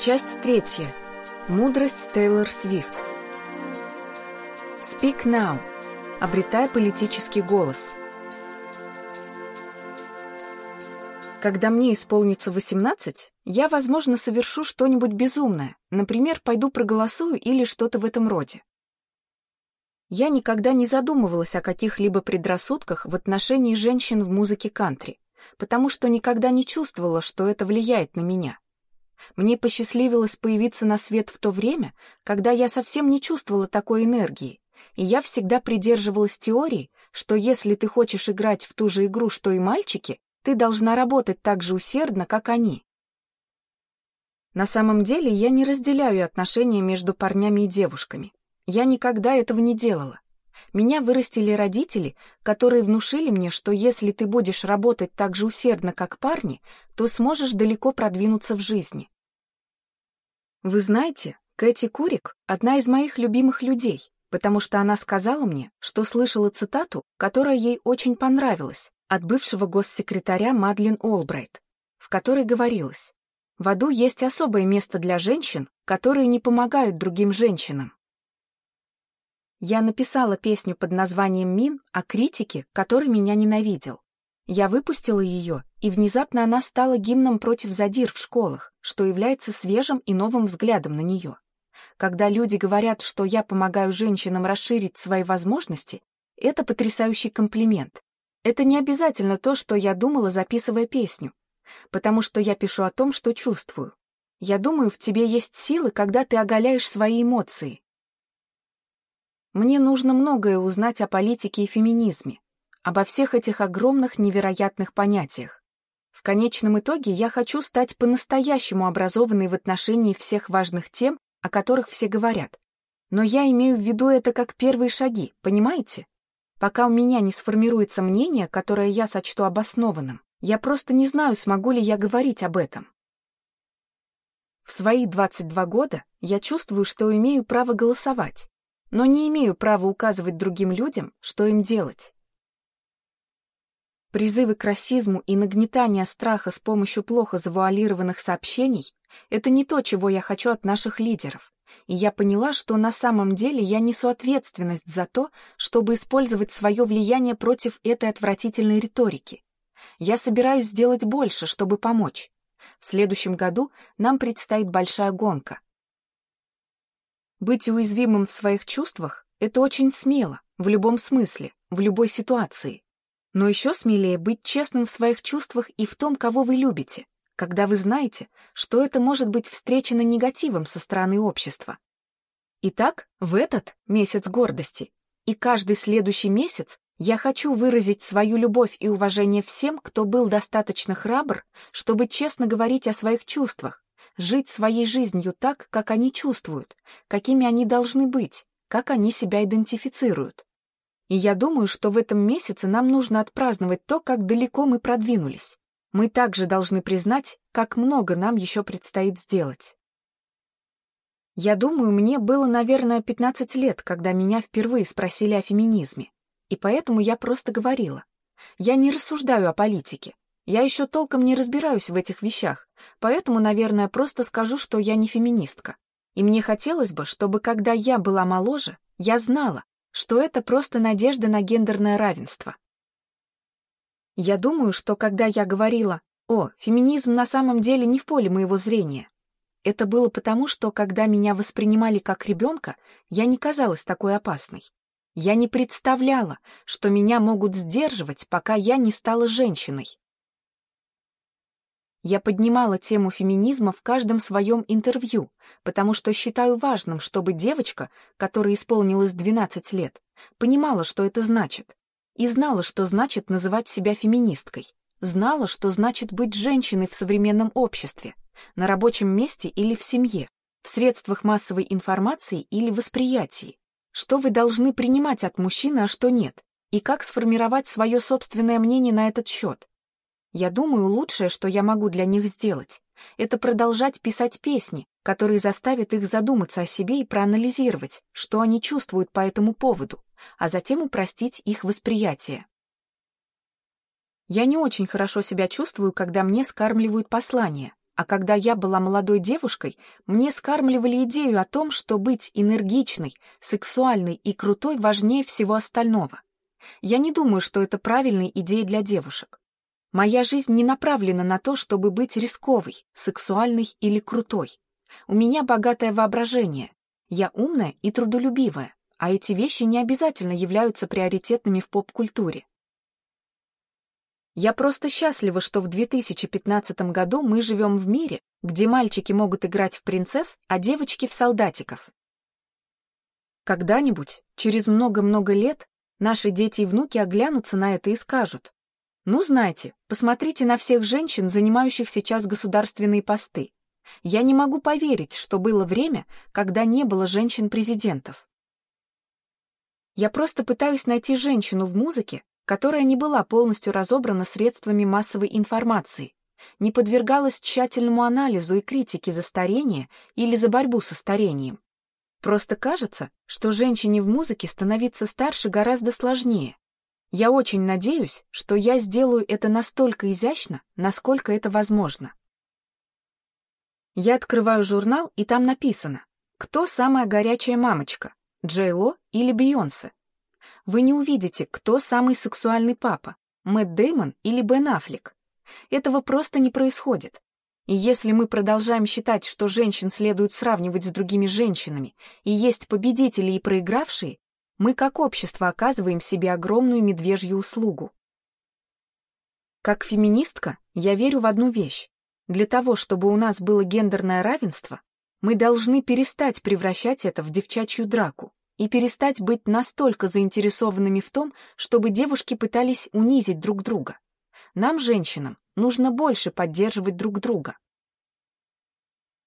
Часть третья. Мудрость Тейлор Свифт. Speak now. Обретая политический голос. Когда мне исполнится 18, я, возможно, совершу что-нибудь безумное, например, пойду проголосую или что-то в этом роде. Я никогда не задумывалась о каких-либо предрассудках в отношении женщин в музыке кантри, потому что никогда не чувствовала, что это влияет на меня. Мне посчастливилось появиться на свет в то время, когда я совсем не чувствовала такой энергии, и я всегда придерживалась теории, что если ты хочешь играть в ту же игру, что и мальчики, ты должна работать так же усердно, как они. На самом деле я не разделяю отношения между парнями и девушками. Я никогда этого не делала. Меня вырастили родители, которые внушили мне, что если ты будешь работать так же усердно, как парни, то сможешь далеко продвинуться в жизни. Вы знаете, Кэти Курик — одна из моих любимых людей, потому что она сказала мне, что слышала цитату, которая ей очень понравилась, от бывшего госсекретаря Мадлен Олбрайт, в которой говорилось, «В аду есть особое место для женщин, которые не помогают другим женщинам». Я написала песню под названием «Мин» о критике, который меня ненавидел. Я выпустила ее, и внезапно она стала гимном против задир в школах, что является свежим и новым взглядом на нее. Когда люди говорят, что я помогаю женщинам расширить свои возможности, это потрясающий комплимент. Это не обязательно то, что я думала, записывая песню, потому что я пишу о том, что чувствую. Я думаю, в тебе есть силы, когда ты оголяешь свои эмоции, мне нужно многое узнать о политике и феминизме, обо всех этих огромных невероятных понятиях. В конечном итоге я хочу стать по-настоящему образованной в отношении всех важных тем, о которых все говорят. Но я имею в виду это как первые шаги, понимаете? Пока у меня не сформируется мнение, которое я сочту обоснованным, я просто не знаю, смогу ли я говорить об этом. В свои 22 года я чувствую, что имею право голосовать но не имею права указывать другим людям, что им делать. Призывы к расизму и нагнетание страха с помощью плохо завуалированных сообщений — это не то, чего я хочу от наших лидеров. И я поняла, что на самом деле я несу ответственность за то, чтобы использовать свое влияние против этой отвратительной риторики. Я собираюсь сделать больше, чтобы помочь. В следующем году нам предстоит большая гонка — быть уязвимым в своих чувствах — это очень смело, в любом смысле, в любой ситуации. Но еще смелее быть честным в своих чувствах и в том, кого вы любите, когда вы знаете, что это может быть встречено негативом со стороны общества. Итак, в этот месяц гордости и каждый следующий месяц я хочу выразить свою любовь и уважение всем, кто был достаточно храбр, чтобы честно говорить о своих чувствах, жить своей жизнью так, как они чувствуют, какими они должны быть, как они себя идентифицируют. И я думаю, что в этом месяце нам нужно отпраздновать то, как далеко мы продвинулись. Мы также должны признать, как много нам еще предстоит сделать. Я думаю, мне было, наверное, 15 лет, когда меня впервые спросили о феминизме. И поэтому я просто говорила. Я не рассуждаю о политике. Я еще толком не разбираюсь в этих вещах, поэтому, наверное, просто скажу, что я не феминистка. И мне хотелось бы, чтобы, когда я была моложе, я знала, что это просто надежда на гендерное равенство. Я думаю, что когда я говорила «О, феминизм на самом деле не в поле моего зрения», это было потому, что когда меня воспринимали как ребенка, я не казалась такой опасной. Я не представляла, что меня могут сдерживать, пока я не стала женщиной. Я поднимала тему феминизма в каждом своем интервью, потому что считаю важным, чтобы девочка, которой исполнилось 12 лет, понимала, что это значит, и знала, что значит называть себя феминисткой, знала, что значит быть женщиной в современном обществе, на рабочем месте или в семье, в средствах массовой информации или восприятии, что вы должны принимать от мужчины, а что нет, и как сформировать свое собственное мнение на этот счет, я думаю, лучшее, что я могу для них сделать, это продолжать писать песни, которые заставят их задуматься о себе и проанализировать, что они чувствуют по этому поводу, а затем упростить их восприятие. Я не очень хорошо себя чувствую, когда мне скармливают послания, А когда я была молодой девушкой, мне скармливали идею о том, что быть энергичной, сексуальной и крутой важнее всего остального. Я не думаю, что это правильная идея для девушек. Моя жизнь не направлена на то, чтобы быть рисковой, сексуальной или крутой. У меня богатое воображение. Я умная и трудолюбивая, а эти вещи не обязательно являются приоритетными в поп-культуре. Я просто счастлива, что в 2015 году мы живем в мире, где мальчики могут играть в принцесс, а девочки в солдатиков. Когда-нибудь, через много-много лет, наши дети и внуки оглянутся на это и скажут, «Ну, знаете, посмотрите на всех женщин, занимающих сейчас государственные посты. Я не могу поверить, что было время, когда не было женщин-президентов». Я просто пытаюсь найти женщину в музыке, которая не была полностью разобрана средствами массовой информации, не подвергалась тщательному анализу и критике за старение или за борьбу со старением. Просто кажется, что женщине в музыке становиться старше гораздо сложнее. Я очень надеюсь, что я сделаю это настолько изящно, насколько это возможно. Я открываю журнал, и там написано, кто самая горячая мамочка, Джей Ло или Бейонсе вы не увидите, кто самый сексуальный папа, Мэтт Дэймон или Бен Аффлек. Этого просто не происходит. И если мы продолжаем считать, что женщин следует сравнивать с другими женщинами, и есть победители и проигравшие, мы как общество оказываем себе огромную медвежью услугу. Как феминистка, я верю в одну вещь. Для того, чтобы у нас было гендерное равенство, мы должны перестать превращать это в девчачью драку и перестать быть настолько заинтересованными в том, чтобы девушки пытались унизить друг друга. Нам, женщинам, нужно больше поддерживать друг друга.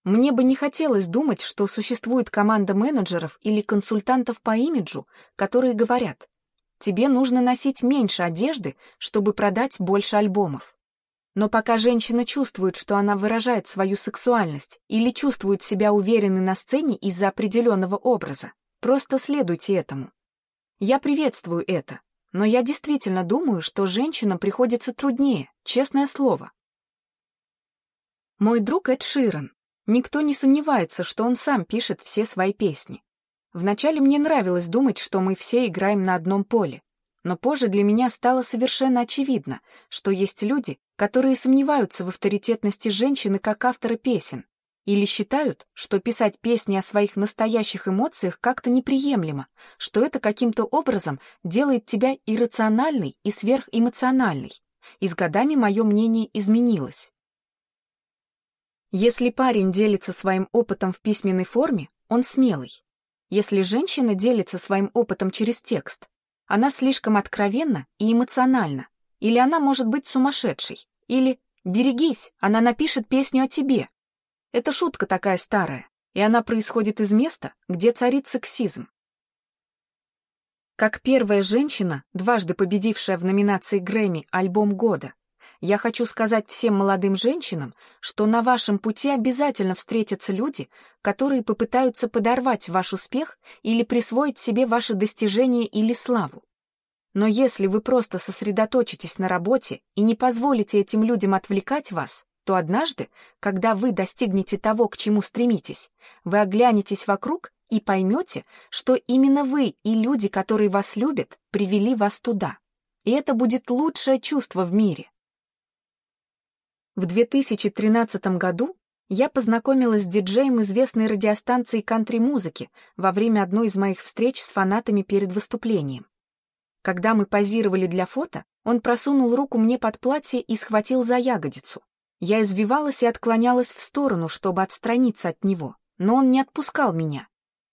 Мне бы не хотелось думать, что существует команда менеджеров или консультантов по имиджу, которые говорят, тебе нужно носить меньше одежды, чтобы продать больше альбомов. Но пока женщина чувствует, что она выражает свою сексуальность или чувствует себя уверенной на сцене из-за определенного образа, Просто следуйте этому. Я приветствую это, но я действительно думаю, что женщинам приходится труднее, честное слово. Мой друг Эд Ширан. Никто не сомневается, что он сам пишет все свои песни. Вначале мне нравилось думать, что мы все играем на одном поле, но позже для меня стало совершенно очевидно, что есть люди, которые сомневаются в авторитетности женщины как автора песен, или считают, что писать песни о своих настоящих эмоциях как-то неприемлемо, что это каким-то образом делает тебя иррациональной и сверхэмоциональной. И с годами мое мнение изменилось. Если парень делится своим опытом в письменной форме, он смелый. Если женщина делится своим опытом через текст, она слишком откровенна и эмоциональна, или она может быть сумасшедшей, или «берегись, она напишет песню о тебе», это шутка такая старая, и она происходит из места, где царит сексизм. Как первая женщина, дважды победившая в номинации Грэмми «Альбом года», я хочу сказать всем молодым женщинам, что на вашем пути обязательно встретятся люди, которые попытаются подорвать ваш успех или присвоить себе ваши достижения или славу. Но если вы просто сосредоточитесь на работе и не позволите этим людям отвлекать вас, то однажды, когда вы достигнете того, к чему стремитесь, вы оглянетесь вокруг и поймете, что именно вы и люди, которые вас любят, привели вас туда. И это будет лучшее чувство в мире. В 2013 году я познакомилась с диджеем известной радиостанции кантри-музыки во время одной из моих встреч с фанатами перед выступлением. Когда мы позировали для фото, он просунул руку мне под платье и схватил за ягодицу. Я извивалась и отклонялась в сторону, чтобы отстраниться от него, но он не отпускал меня.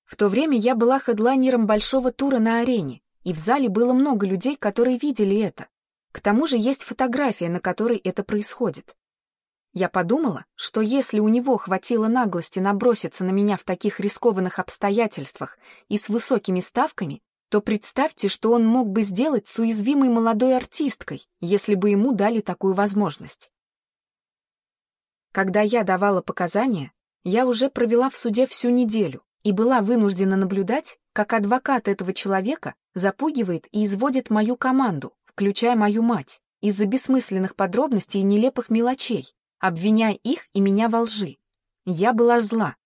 В то время я была хедлайнером большого тура на арене, и в зале было много людей, которые видели это. К тому же есть фотография, на которой это происходит. Я подумала, что если у него хватило наглости наброситься на меня в таких рискованных обстоятельствах и с высокими ставками, то представьте, что он мог бы сделать с уязвимой молодой артисткой, если бы ему дали такую возможность. Когда я давала показания, я уже провела в суде всю неделю и была вынуждена наблюдать, как адвокат этого человека запугивает и изводит мою команду, включая мою мать, из-за бессмысленных подробностей и нелепых мелочей, обвиняя их и меня во лжи. Я была зла.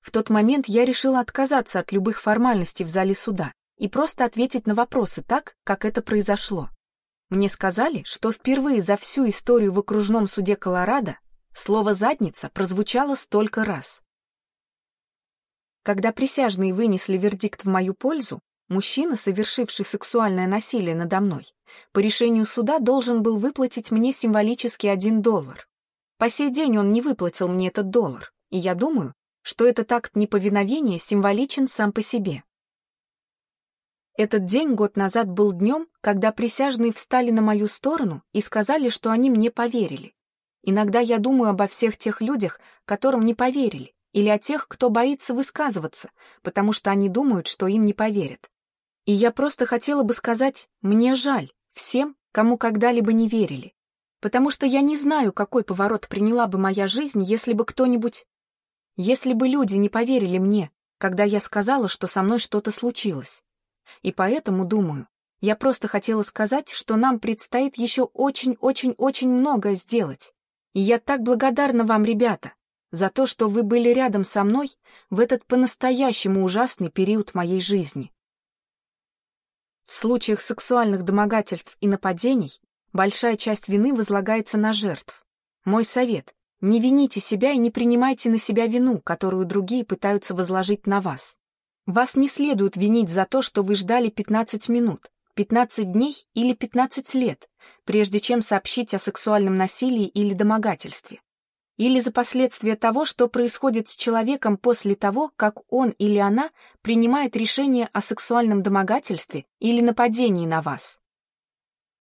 В тот момент я решила отказаться от любых формальностей в зале суда и просто ответить на вопросы так, как это произошло. Мне сказали, что впервые за всю историю в окружном суде Колорадо слово «задница» прозвучало столько раз. Когда присяжные вынесли вердикт в мою пользу, мужчина, совершивший сексуальное насилие надо мной, по решению суда должен был выплатить мне символически один доллар. По сей день он не выплатил мне этот доллар, и я думаю, что этот акт неповиновения символичен сам по себе. Этот день год назад был днем, когда присяжные встали на мою сторону и сказали, что они мне поверили. Иногда я думаю обо всех тех людях, которым не поверили, или о тех, кто боится высказываться, потому что они думают, что им не поверят. И я просто хотела бы сказать, мне жаль всем, кому когда-либо не верили, потому что я не знаю, какой поворот приняла бы моя жизнь, если бы кто-нибудь... Если бы люди не поверили мне, когда я сказала, что со мной что-то случилось. И поэтому, думаю, я просто хотела сказать, что нам предстоит еще очень-очень-очень многое сделать. И я так благодарна вам, ребята, за то, что вы были рядом со мной в этот по-настоящему ужасный период моей жизни. В случаях сексуальных домогательств и нападений большая часть вины возлагается на жертв. Мой совет — не вините себя и не принимайте на себя вину, которую другие пытаются возложить на вас. Вас не следует винить за то, что вы ждали 15 минут, 15 дней или 15 лет, прежде чем сообщить о сексуальном насилии или домогательстве или за последствия того, что происходит с человеком после того, как он или она принимает решение о сексуальном домогательстве или нападении на вас.